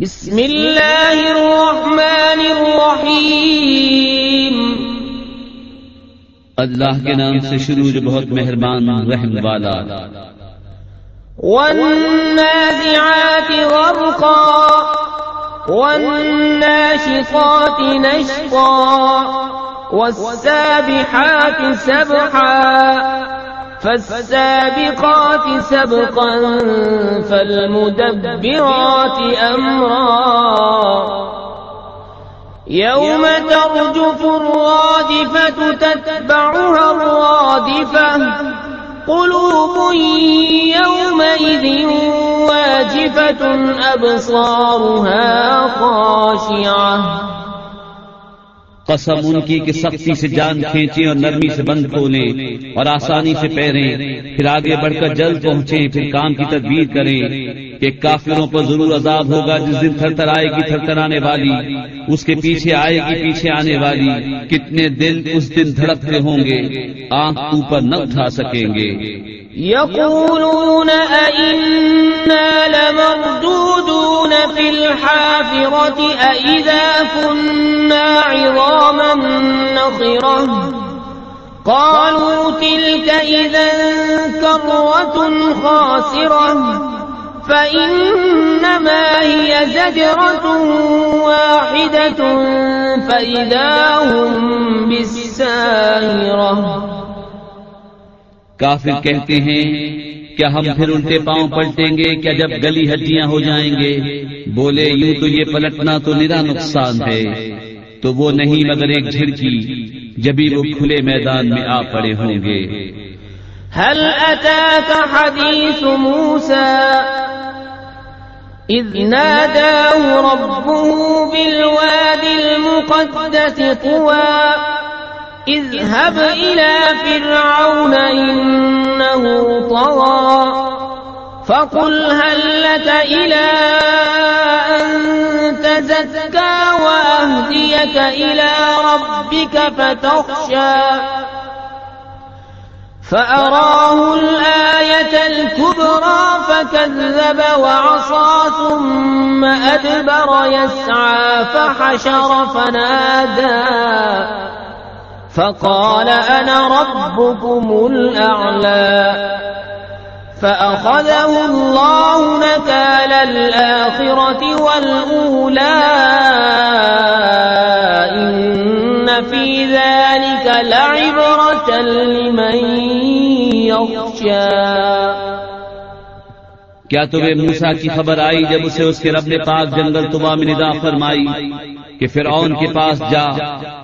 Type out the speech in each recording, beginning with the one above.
بسم اللہ الرحمن الرحیم اللہ کے نام سے شروع جو بہت مہربان رحم والا. والنازعات غرقا والناشطات نشطا والسابحات سبحا. فالسابقات سبقا فالمدبرات أمرا. يوم ترجف الرادفة تتبعها الرادفة. قلوب يومئذ واجفة أبصارها خاشعة. قسم ان کی کہ سختی سے جان کھینچے اور نرمی سے بند کھولیں اور آسانی سے پیریں۔ پھر آگے بڑھ کر جلد پہنچے پھر کام کی تدبیر کریں کہ کافروں پر ضرور عذاب ہوگا جس دن تھر تھر آئے گی، تھر تھر آنے والی، اس کے پیچھے آئے گی، پیچھے آنے والی۔ کتنے دل اس دن دھڑکتے ہوں گے، آنکھ اوپر نہ اٹھا سکیں گے۔ يقولون أئنا لمردودون في الحافرة أئذا كنا عظاما نخرة. قالوا تلك إذا كرة خاسرة. فإنما هي زجرة واحدة فإذا هم بالساهرة. کافر کہتے ہیں کیا ہم پھر الٹے پاؤں پلٹیں گے کیا جب گلی ہڈیاں ہو جائیں گے؟ بولے، یوں تو یہ پلٹنا تو نرا نقصان ہے۔ تو وہ نہیں مگر ایک جھڑکی، جبھی وہ کھلے میدان میں آ پڑے ہوں گے۔ هل أتاك حديث موسى إذ ناداه ربه بالواد المقدس طوى اذهب إلى فرعون إنه طغى فقل هل لك إلى أن تزكى وأهديك إلى ربك فتخشى فأراه الآية الكبرى فكذب وعصى ثم أدبر يسعى فحشر فنادى فقال أنا ربكم الأعلى فأخذه الله نكال الآخرة والأولى إن في ذلك لعبرة لمن يخشى. کیا تمہیں موسا کی خبر آئی جب اسے اس کے رب نے پاک جنگل تبا میں ندا فرمائی؟ کہ فرعون کے پاس جا،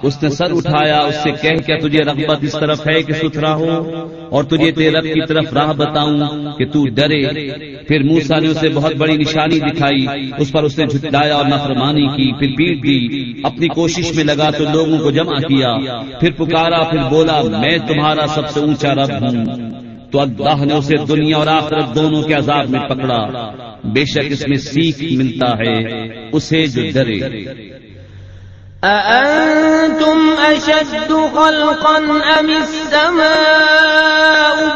اس نے سر اٹھایا، اس سے کہہ کیا تجھے رغبت اس طرف ہے کہ ستھرا ہو اور تجھے تیرے رب کی طرف راہ بتاؤں کہ تو ڈرے۔ پھر موسا نے اسے بہت بڑی نشانی دکھائی، اس پر اس نے جھٹلایا اور نفرمانی کی، پھر پیٹ دی، اپنی کوشش میں لگا تو لوگوں کو جمع کیا، پھر پکارا، پھر بولا، میں تمہارا سب سے اونچا رب ہوں۔ تو اللہ نے اسے دنیا اور آخرت دونوں کے عذاب میں پکڑا۔ بے شک اس میں سیکھ ملتا ہے، اسے جو ڈرے۔ أأنتم أشد خلقا أم السماء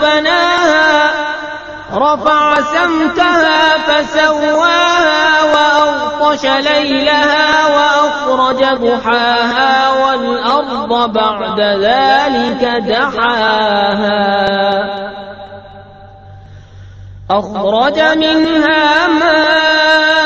بناها رفع سمتها فسواها وأغطش ليلها وأخرج ضحاها والأرض بعد ذلك دحاها أخرج منها ماءها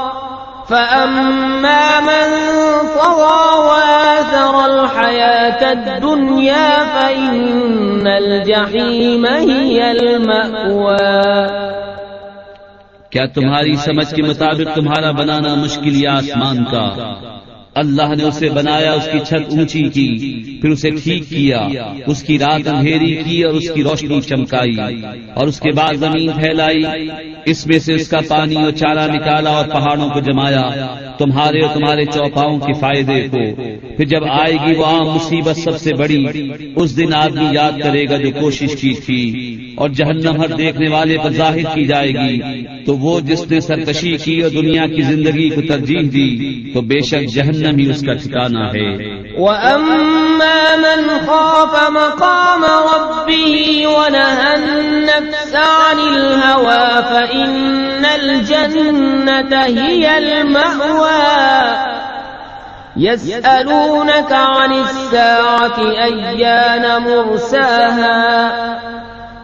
فأما من طغى وآثر الحياة الدنيا فإن الجحيم هي المأوى کیا تمہاری سمجھ کے مطابق تمہارا بنانا مشکل یا آسمان کا؟ اللہ نے اسے بنایا، اس کی چھت اونچی کی، پھر اسے ٹھیک کیا، اس کی رات اندھیری کی اور اس کی روشنی چمکائی، اور اس کے بعد زمین پھیلائی، اس میں سے اس کا پانی اور چارہ نکالا اور پہاڑوں کو جمایا، تمہارے اور تمہارے چوپاؤں کے فائدے کو۔ پھر جب آئے گی وہ عام مصیبت سب سے بڑی، اس دن آدمی یاد کرے گا جو کوشش کی تھی۔ اور جہنم ہر دیکھنے والے پر ظاہر کی جائے گی۔ تو وہ جس نے سرکشی کی اور دنیا کی زندگی کو ترجیح دی، تو بے شک جہنم ہی اس کا ٹھکانہ ہے۔ وَأَمَّا مَنْ خَافَ مَقَامَ رَبِّهِ وَنَهَى النَّفْسَ عَنِ الْهَوَى فَإِنَّ الْجَنَّةَ هِيَ الْمَأْوَى۔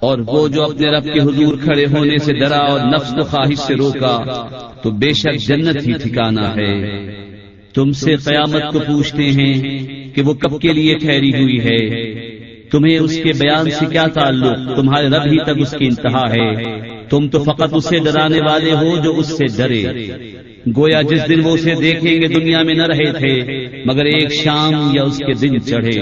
اور وہ جو اپنے رب کے حضور کھڑے ہونے سے ڈرا اور نفس و خواہش سے روکا، تو بے شک جنت ہی ٹھکانا ہے۔ تم سے قیامت کو پوچھتے ہیں کہ وہ کب کے لیے ٹھہری ہوئی ہے۔ تمہیں اس کے بیان سے کیا تعلق؟ تمہارے رب ہی تک اس کی انتہا ہے۔ تم تو فقط اسے ڈرانے والے ہو جو اس سے ڈرے۔ گویا جس دن وہ اسے دیکھیں گے دنیا میں نہ رہے تھے، مگر ایک شام یا اس کے دن چڑھے۔